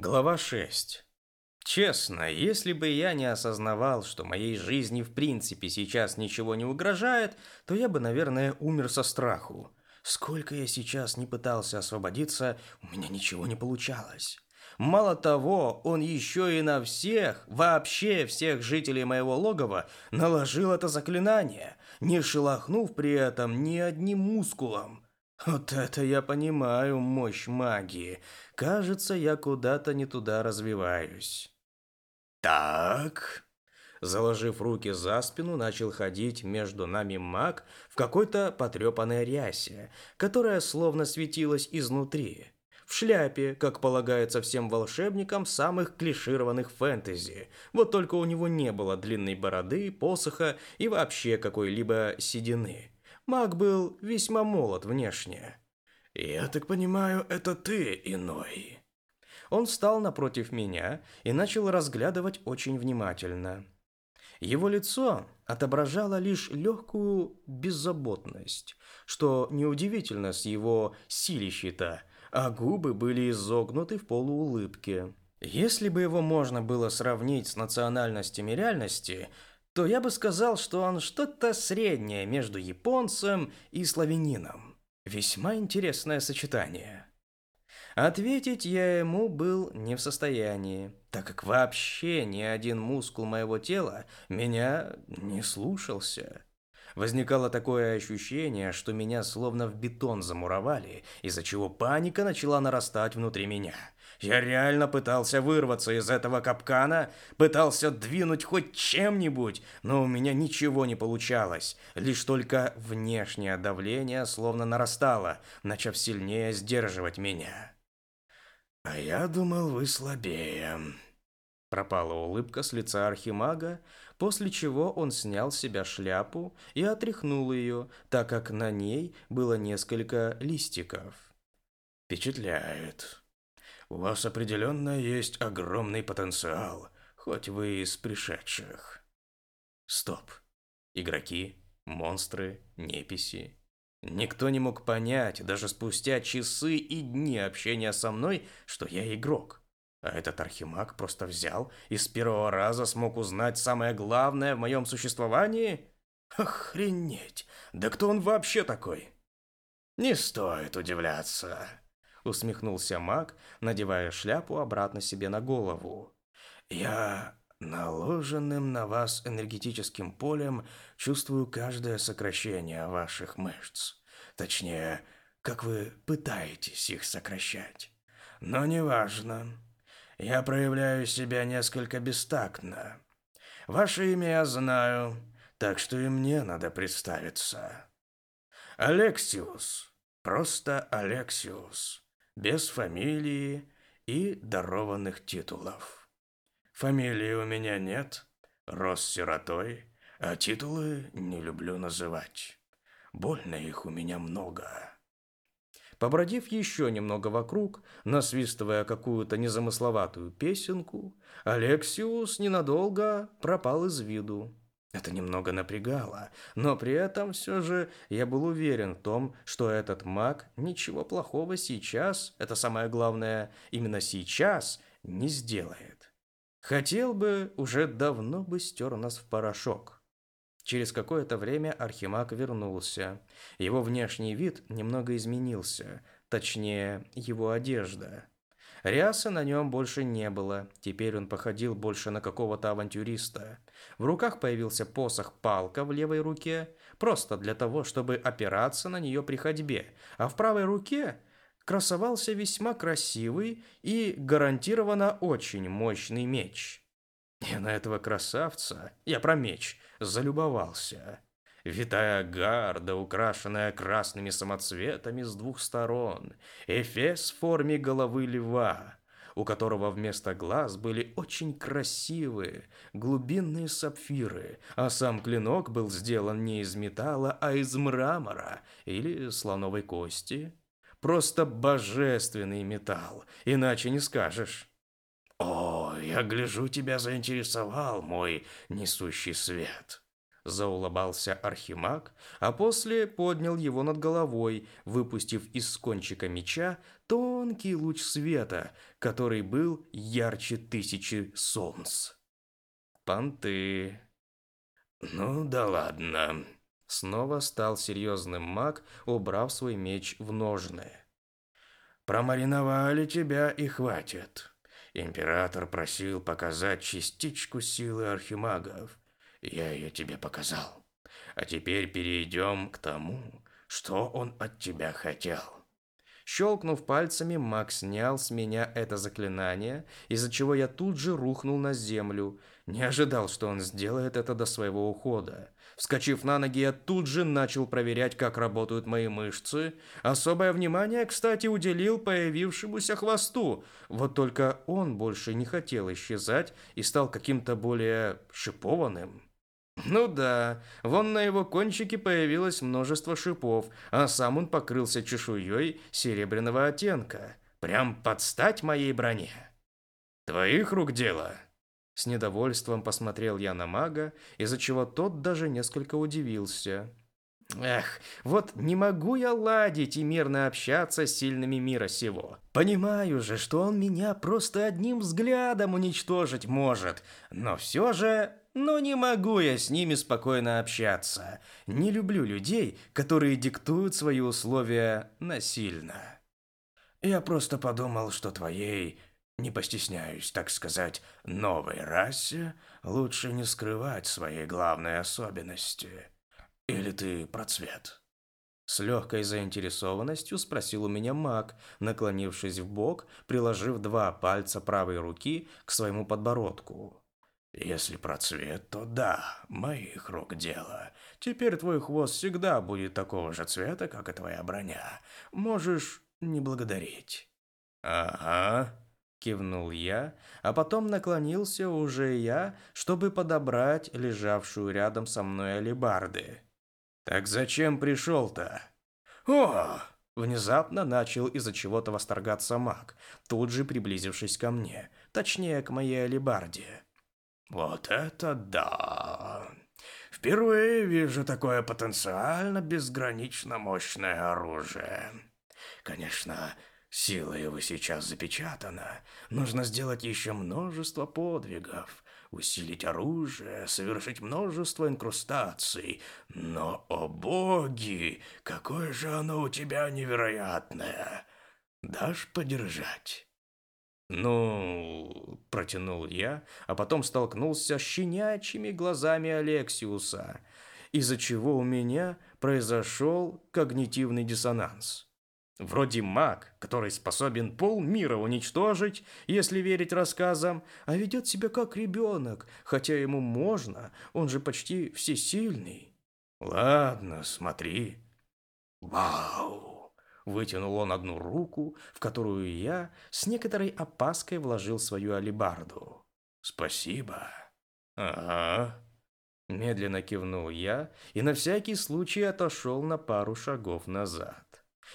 Глава 6. Честно, если бы я не осознавал, что моей жизни в принципе сейчас ничего не угрожает, то я бы, наверное, умер со страху. Сколько я сейчас не пытался освободиться, у меня ничего не получалось. Мало того, он еще и на всех, вообще всех жителей моего логова наложил это заклинание, не шелохнув при этом ни одним мускулом. Вот это я понимаю мощь магии. Кажется, я куда-то не туда развиваюсь. Так, заложив руки за спину, начал ходить между нами маг в какой-то потрепанной рясе, которая словно светилась изнутри. В шляпе, как полагается всем волшебникам самых клишированных фэнтези. Вот только у него не было длинной бороды, посоха и вообще какой-либо седины. Маг был весьма молод внешне. «Я так понимаю, это ты, иной?» Он встал напротив меня и начал разглядывать очень внимательно. Его лицо отображало лишь легкую беззаботность, что неудивительно с его силищей-то, а губы были изогнуты в полуулыбке. Если бы его можно было сравнить с национальностями реальности, то я бы сказал, что он что-то среднее между японцем и славянином. Весьма интересное сочетание. Ответить я ему был не в состоянии, так как вообще ни один мускул моего тела меня не слушался. Возникало такое ощущение, что меня словно в бетон замуровали, из-за чего паника начала нарастать внутри меня – я реально пытался вырваться из этого капкана, пытался двинуть хоть чем-нибудь, но у меня ничего не получалось. Лишь только внешнее давление словно нарастало, начав сильнее сдерживать меня. «А я думал, вы слабее». Пропала улыбка с лица архимага, после чего он снял с себя шляпу и отряхнул ее, так как на ней было несколько листиков. «Впечатляет. У вас определенно есть огромный потенциал, хоть вы из пришедших. Стоп. Игроки, монстры, неписи. Никто не мог понять, даже спустя часы и дни общения со мной, что я игрок. А этот архимаг просто взял и с первого раза смог узнать самое главное в моем существовании? Охренеть! Да кто он вообще такой? Не стоит удивляться усмехнулся маг, надевая шляпу обратно себе на голову. Я наложенным на вас энергетическим полем чувствую каждое сокращение ваших мышц. Точнее, как вы пытаетесь их сокращать. Но неважно. Я проявляю себя несколько бестактно. Ваше имя я знаю, так что и мне надо представиться. Алексиус. Просто Алексиус без фамилии и дарованных титулов. Фамилии у меня нет, рос сиротой, а титулы не люблю называть. Больно их у меня много. Побродив еще немного вокруг, насвистывая какую-то незамысловатую песенку, Алексиус ненадолго пропал из виду. Это немного напрягало, но при этом все же я был уверен в том, что этот маг ничего плохого сейчас, это самое главное, именно сейчас, не сделает. Хотел бы, уже давно бы стер нас в порошок. Через какое-то время Архимаг вернулся. Его внешний вид немного изменился, точнее, его одежда. Рясы на нем больше не было, теперь он походил больше на какого-то авантюриста. В руках появился посох-палка в левой руке, просто для того, чтобы опираться на нее при ходьбе, а в правой руке красовался весьма красивый и гарантированно очень мощный меч. И на этого красавца, я про меч, залюбовался. Витая гарда, украшенная красными самоцветами с двух сторон, эфес в форме головы льва, у которого вместо глаз были очень красивые глубинные сапфиры, а сам клинок был сделан не из металла, а из мрамора или слоновой кости. Просто божественный металл, иначе не скажешь. «О, я гляжу, тебя заинтересовал мой несущий свет», заулыбался Архимаг, а после поднял его над головой, выпустив из кончика меча тонкий луч света, который был ярче тысячи солнц. Понты. Ну да ладно. Снова стал серьезным маг, убрав свой меч в ножны. Промариновали тебя и хватит. Император просил показать частичку силы архимагов. Я ее тебе показал. А теперь перейдем к тому, что он от тебя хотел. Щелкнув пальцами, Макс снял с меня это заклинание, из-за чего я тут же рухнул на землю. Не ожидал, что он сделает это до своего ухода. Вскочив на ноги, я тут же начал проверять, как работают мои мышцы. Особое внимание, кстати, уделил появившемуся хвосту. Вот только он больше не хотел исчезать и стал каким-то более шипованным. Ну да, вон на его кончике появилось множество шипов, а сам он покрылся чешуей серебряного оттенка. Прям под стать моей броне. Твоих рук дело. С недовольством посмотрел я на мага, из-за чего тот даже несколько удивился. Эх, вот не могу я ладить и мирно общаться с сильными мира сего. Понимаю же, что он меня просто одним взглядом уничтожить может, но все же... Но не могу я с ними спокойно общаться. Не люблю людей, которые диктуют свои условия насильно. Я просто подумал, что твоей не постесняюсь, так сказать, новой расе лучше не скрывать своей главной особенности. Или ты про цвет? С легкой заинтересованностью спросил у меня маг, наклонившись в бок, приложив два пальца правой руки к своему подбородку. Если про цвет, то да, моих рук дело. Теперь твой хвост всегда будет такого же цвета, как и твоя броня. Можешь не благодарить. Ага, Кивнул я, а потом наклонился уже я, чтобы подобрать лежавшую рядом со мной алебарды. «Так зачем пришел-то?» «О!» Внезапно начал из-за чего-то восторгаться маг, тут же приблизившись ко мне, точнее, к моей алебарде. «Вот это да! Впервые вижу такое потенциально безгранично мощное оружие. Конечно, Сила его сейчас запечатана. Нужно сделать еще множество подвигов, усилить оружие, совершить множество инкрустаций. Но, о боги, какое же оно у тебя невероятное! Дашь подержать?» «Ну...» – протянул я, а потом столкнулся с щенячьими глазами Алексиуса, из-за чего у меня произошел когнитивный диссонанс. Вроде маг, который способен полмира уничтожить, если верить рассказам, а ведет себя как ребенок, хотя ему можно, он же почти всесильный. Ладно, смотри. Вау! Вытянул он одну руку, в которую я с некоторой опаской вложил свою алебарду. Спасибо. Ага. Медленно кивнул я и на всякий случай отошел на пару шагов назад.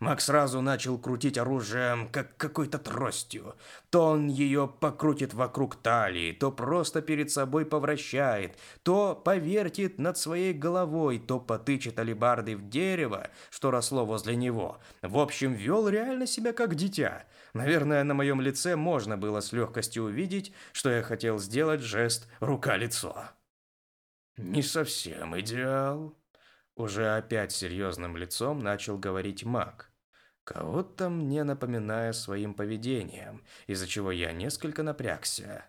Мак сразу начал крутить оружием, как какой-то тростью. То он ее покрутит вокруг талии, то просто перед собой повращает, то повертит над своей головой, то потычет алебардой в дерево, что росло возле него. В общем, вел реально себя как дитя. Наверное, на моем лице можно было с легкостью увидеть, что я хотел сделать жест «рука-лицо». Не совсем идеал. Уже опять серьезным лицом начал говорить маг. Кого-то мне напоминая своим поведением, из-за чего я несколько напрягся.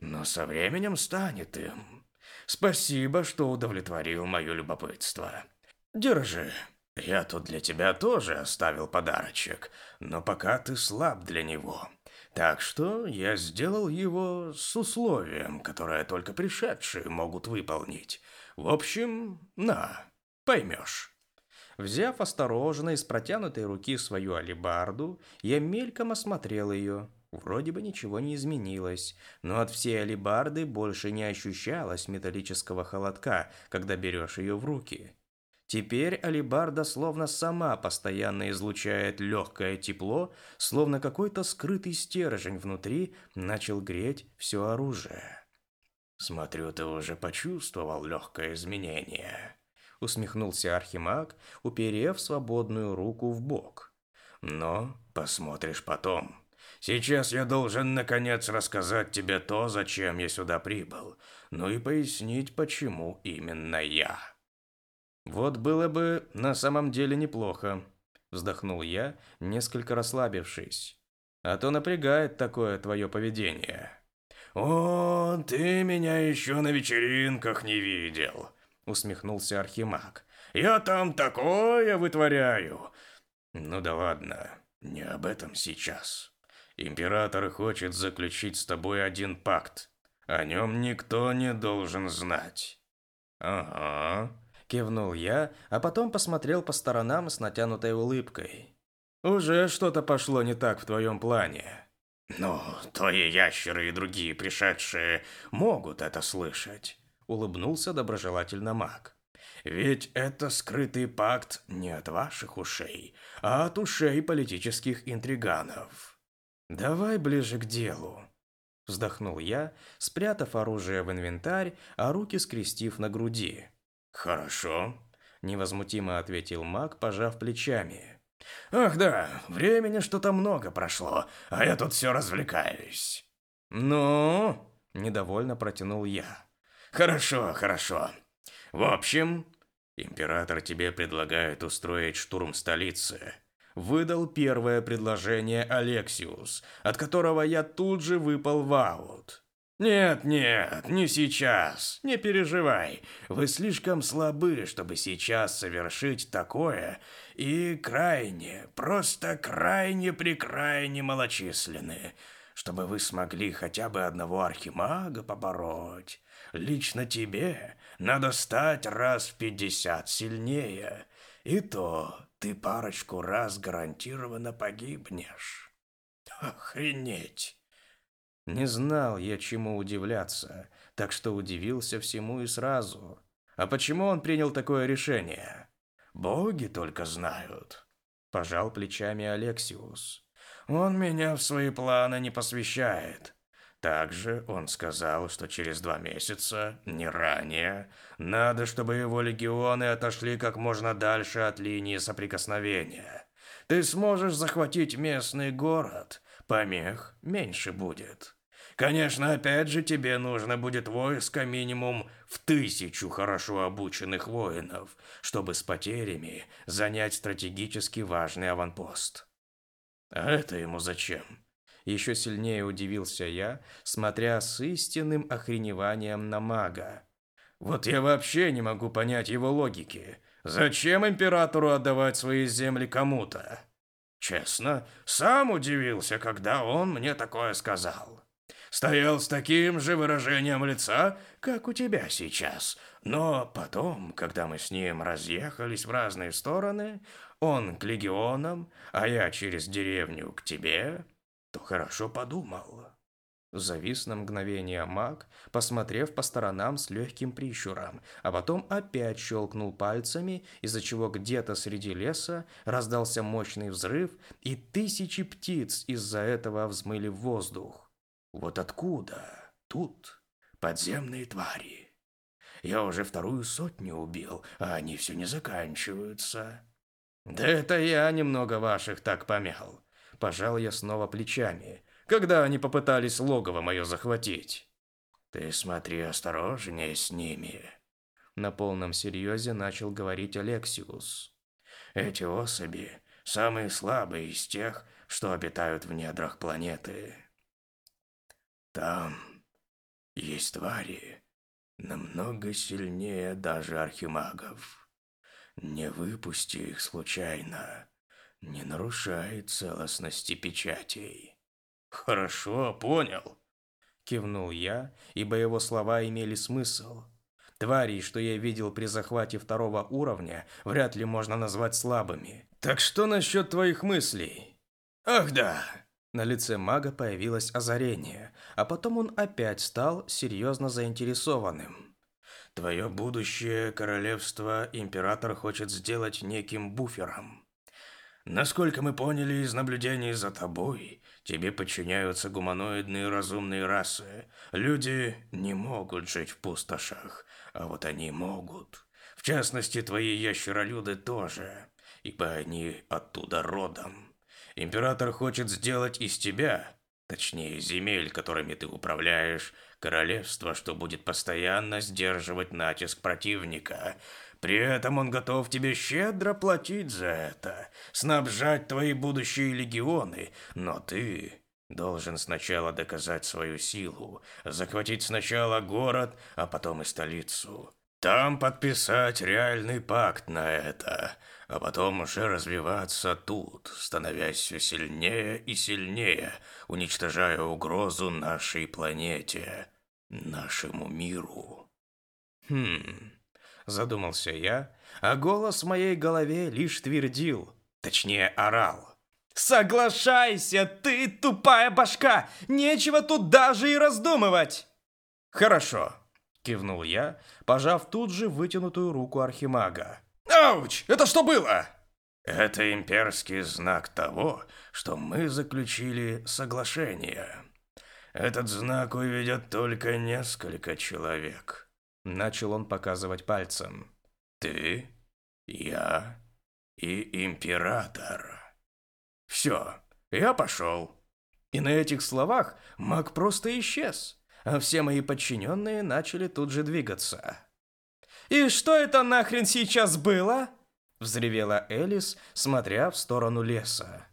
Но со временем станет им. Спасибо, что удовлетворил мое любопытство. Держи. Я тут для тебя тоже оставил подарочек, но пока ты слаб для него. Так что я сделал его с условием, которое только пришедшие могут выполнить. В общем, на, Поймешь. Взяв осторожно из протянутой руки свою алебарду, я мельком осмотрел ее. Вроде бы ничего не изменилось, но от всей алебарды больше не ощущалось металлического холодка, когда берешь ее в руки. Теперь алебарда словно сама постоянно излучает легкое тепло, словно какой-то скрытый стержень внутри начал греть все оружие. «Смотрю, ты уже почувствовал легкое изменение», — усмехнулся Архимаг, уперев свободную руку в бок. «Но посмотришь потом. Сейчас я должен, наконец, рассказать тебе то, зачем я сюда прибыл, ну и пояснить, почему именно я». «Вот было бы на самом деле неплохо», — вздохнул я, несколько расслабившись. «А то напрягает такое твое поведение». «О, ты меня еще на вечеринках не видел», — усмехнулся Архимаг. «Я там такое вытворяю». «Ну да ладно, не об этом сейчас. Император хочет заключить с тобой один пакт. О нем никто не должен знать». «Ага», — кивнул я, а потом посмотрел по сторонам с натянутой улыбкой. «Уже что-то пошло не так в твоем плане». «Ну, твои ящеры и другие пришедшие могут это слышать», — улыбнулся доброжелательно маг. «Ведь это скрытый пакт не от ваших ушей, а от ушей политических интриганов». «Давай ближе к делу», — вздохнул я, спрятав оружие в инвентарь, а руки скрестив на груди. «Хорошо», — невозмутимо ответил маг, пожав плечами. Ах да, времени что-то много прошло, а я тут все развлекаюсь. Ну, недовольно протянул я. Хорошо, хорошо. В общем, император тебе предлагает устроить штурм столицы. Выдал первое предложение Алексиус, от которого я тут же выпал в аут. «Нет, нет, не сейчас. Не переживай. Вы слишком слабы, чтобы сейчас совершить такое, и крайне, просто крайне прекрайне малочисленны, чтобы вы смогли хотя бы одного архимага побороть. Лично тебе надо стать раз в пятьдесят сильнее, и то ты парочку раз гарантированно погибнешь. Охренеть!» Не знал я, чему удивляться, так что удивился всему и сразу. А почему он принял такое решение? Боги только знают. Пожал плечами Алексиус. Он меня в свои планы не посвящает. Также он сказал, что через два месяца, не ранее, надо, чтобы его легионы отошли как можно дальше от линии соприкосновения. Ты сможешь захватить местный город, помех меньше будет. Конечно, опять же тебе нужно будет войско минимум в тысячу хорошо обученных воинов, чтобы с потерями занять стратегически важный аванпост. А это ему зачем? Еще сильнее удивился я, смотря с истинным охреневанием на мага. Вот я вообще не могу понять его логики. Зачем императору отдавать свои земли кому-то? Честно, сам удивился, когда он мне такое сказал стоял с таким же выражением лица, как у тебя сейчас. Но потом, когда мы с ним разъехались в разные стороны, он к легионам, а я через деревню к тебе, то хорошо подумал. Завис на мгновение маг, посмотрев по сторонам с легким прищуром, а потом опять щелкнул пальцами, из-за чего где-то среди леса раздался мощный взрыв, и тысячи птиц из-за этого взмыли в воздух. Вот откуда тут подземные твари? Я уже вторую сотню убил, а они все не заканчиваются. Да это я немного ваших так помял. Пожал я снова плечами, когда они попытались логово мое захватить. Ты смотри осторожнее с ними. На полном серьезе начал говорить Алексиус. Эти особи самые слабые из тех, что обитают в недрах планеты. Там есть твари, намного сильнее даже архимагов. Не выпусти их случайно, не нарушай целостности печатей. Хорошо, понял. Кивнул я, ибо его слова имели смысл. Тварей, что я видел при захвате второго уровня, вряд ли можно назвать слабыми. Так что насчет твоих мыслей? Ах да, на лице мага появилось озарение, а потом он опять стал серьезно заинтересованным. «Твое будущее королевство император хочет сделать неким буфером. Насколько мы поняли из наблюдений за тобой, тебе подчиняются гуманоидные разумные расы. Люди не могут жить в пустошах, а вот они могут. В частности, твои ящеролюды тоже, ибо они оттуда родом. Император хочет сделать из тебя, точнее земель, которыми ты управляешь, королевство, что будет постоянно сдерживать натиск противника. При этом он готов тебе щедро платить за это, снабжать твои будущие легионы, но ты должен сначала доказать свою силу, захватить сначала город, а потом и столицу. Там подписать реальный пакт на это, а потом уже развиваться тут, становясь все сильнее и сильнее, уничтожая угрозу нашей планете, нашему миру. Хм, задумался я, а голос в моей голове лишь твердил, точнее орал. «Соглашайся, ты тупая башка! Нечего тут даже и раздумывать!» «Хорошо», Кивнул я, пожав тут же вытянутую руку архимага. «Ауч! Это что было?» «Это имперский знак того, что мы заключили соглашение. Этот знак увидят только несколько человек». Начал он показывать пальцем. «Ты, я и император. Все, я пошел». И на этих словах маг просто исчез а все мои подчиненные начали тут же двигаться. «И что это нахрен сейчас было?» Взревела Элис, смотря в сторону леса.